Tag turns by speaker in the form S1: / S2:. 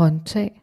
S1: håndtag.